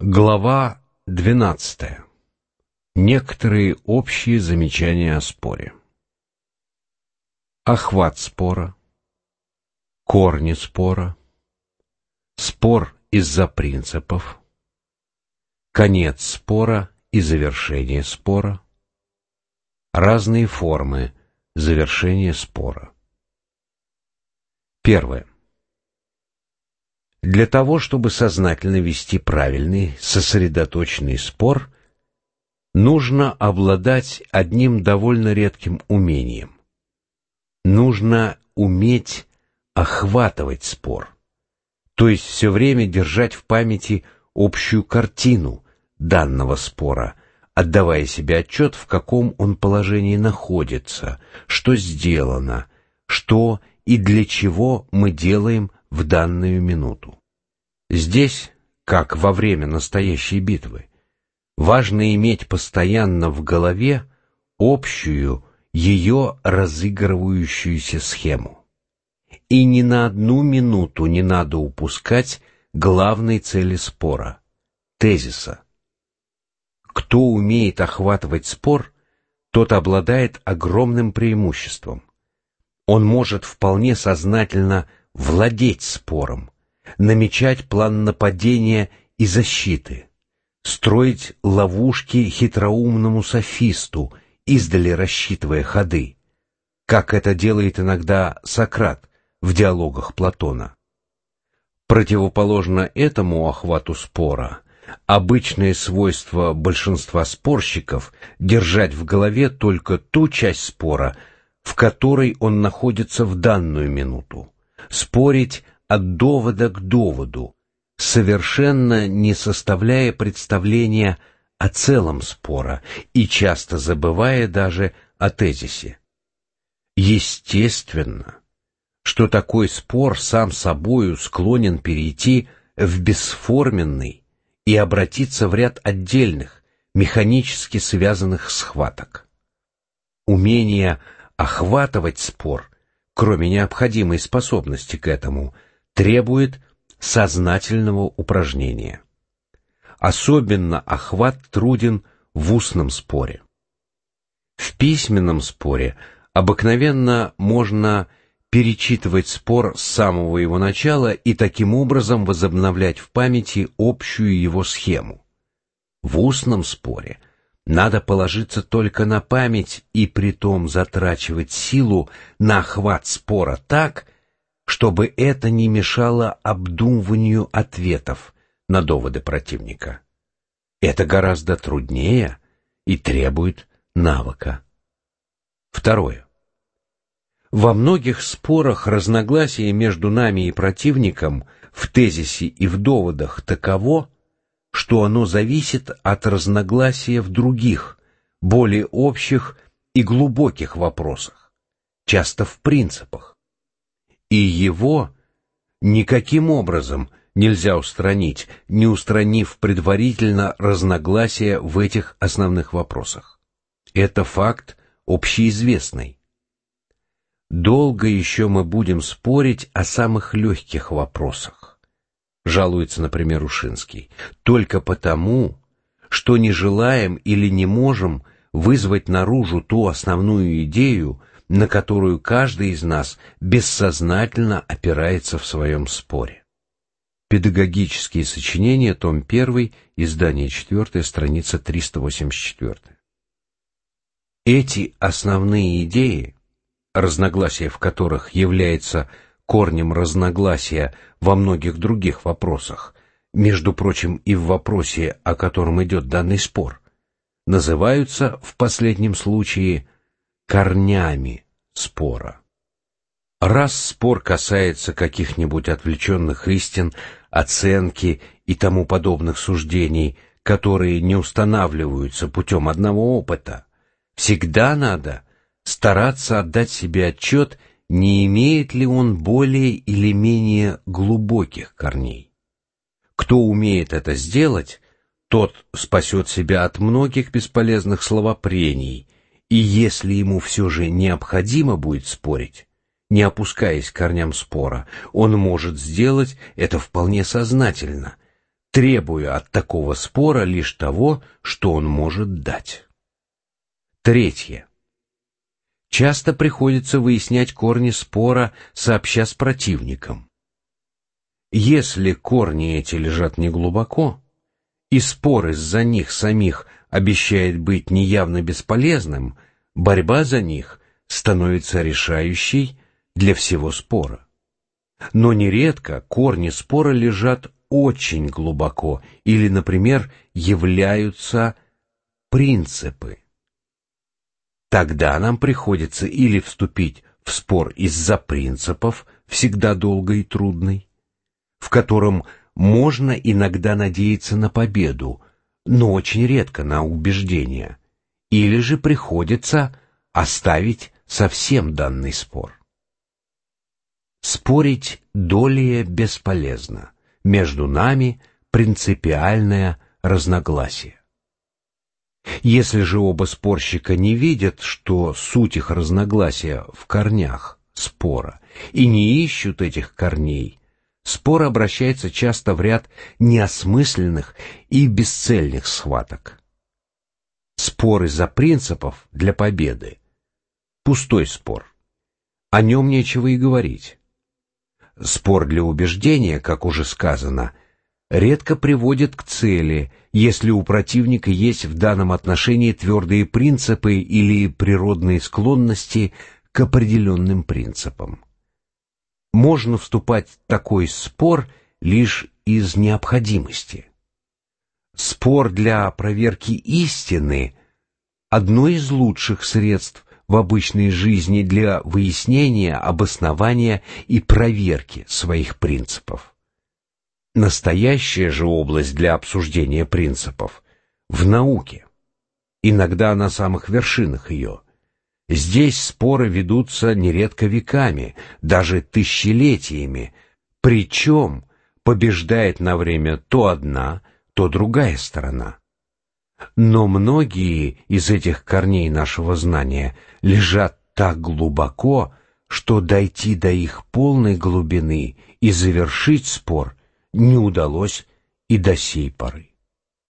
Глава 12. Некоторые общие замечания о споре. Охват спора. Корни спора. Спор из-за принципов. Конец спора и завершение спора. Разные формы завершения спора. Первое. Для того, чтобы сознательно вести правильный, сосредоточенный спор, нужно обладать одним довольно редким умением. Нужно уметь охватывать спор, то есть все время держать в памяти общую картину данного спора, отдавая себе отчет, в каком он положении находится, что сделано, что и для чего мы делаем в данную минуту. Здесь, как во время настоящей битвы, важно иметь постоянно в голове общую, ее разыгрывающуюся схему. И ни на одну минуту не надо упускать главной цели спора — тезиса. Кто умеет охватывать спор, тот обладает огромным преимуществом. Он может вполне сознательно владеть спором, намечать план нападения и защиты, строить ловушки хитроумному софисту, издали рассчитывая ходы, как это делает иногда Сократ в диалогах Платона. Противоположно этому охвату спора, обычное свойство большинства спорщиков держать в голове только ту часть спора, в которой он находится в данную минуту спорить от довода к доводу, совершенно не составляя представления о целом спора и часто забывая даже о тезисе. Естественно, что такой спор сам собою склонен перейти в бесформенный и обратиться в ряд отдельных, механически связанных схваток. Умение охватывать спор кроме необходимой способности к этому, требует сознательного упражнения. Особенно охват труден в устном споре. В письменном споре обыкновенно можно перечитывать спор с самого его начала и таким образом возобновлять в памяти общую его схему. В устном споре надо положиться только на память и притом затрачивать силу на охват спора так, чтобы это не мешало обдумыванию ответов на доводы противника. Это гораздо труднее и требует навыка. Второе. Во многих спорах разногласие между нами и противником в тезисе и в доводах таково, что оно зависит от разногласия в других, более общих и глубоких вопросах, часто в принципах. И его никаким образом нельзя устранить, не устранив предварительно разногласия в этих основных вопросах. Это факт общеизвестный. Долго еще мы будем спорить о самых легких вопросах жалуется, например, Ушинский, только потому, что не желаем или не можем вызвать наружу ту основную идею, на которую каждый из нас бессознательно опирается в своем споре. Педагогические сочинения, том 1, издание 4, страница 384. Эти основные идеи, разногласия в которых является корнем разногласия во многих других вопросах, между прочим и в вопросе, о котором идет данный спор, называются в последнем случае корнями спора. Раз спор касается каких-нибудь отвлеченных истин, оценки и тому подобных суждений, которые не устанавливаются путем одного опыта, всегда надо стараться отдать себе отчет не имеет ли он более или менее глубоких корней. Кто умеет это сделать, тот спасет себя от многих бесполезных словопрений, и если ему все же необходимо будет спорить, не опускаясь к корням спора, он может сделать это вполне сознательно, требуя от такого спора лишь того, что он может дать. Третье. Часто приходится выяснять корни спора, сообща с противником. Если корни эти лежат неглубоко, и спор из-за них самих обещает быть неявно бесполезным, борьба за них становится решающей для всего спора. Но нередко корни спора лежат очень глубоко или, например, являются принципы. Тогда нам приходится или вступить в спор из-за принципов, всегда долгой и трудной, в котором можно иногда надеяться на победу, но очень редко на убеждение, или же приходится оставить совсем данный спор. Спорить долее бесполезно, между нами принципиальное разногласие. Если же оба спорщика не видят, что суть их разногласия в корнях спора, и не ищут этих корней, спор обращается часто в ряд неосмысленных и бесцельных схваток. Спор из-за принципов для победы – пустой спор. О нем нечего и говорить. Спор для убеждения, как уже сказано – редко приводит к цели, если у противника есть в данном отношении твердые принципы или природные склонности к определенным принципам. Можно вступать в такой спор лишь из необходимости. Спор для проверки истины – одно из лучших средств в обычной жизни для выяснения, обоснования и проверки своих принципов. Настоящая же область для обсуждения принципов в науке, иногда на самых вершинах ее. Здесь споры ведутся нередко веками, даже тысячелетиями, причем побеждает на время то одна, то другая сторона. Но многие из этих корней нашего знания лежат так глубоко, что дойти до их полной глубины и завершить спор не удалось и до сей поры.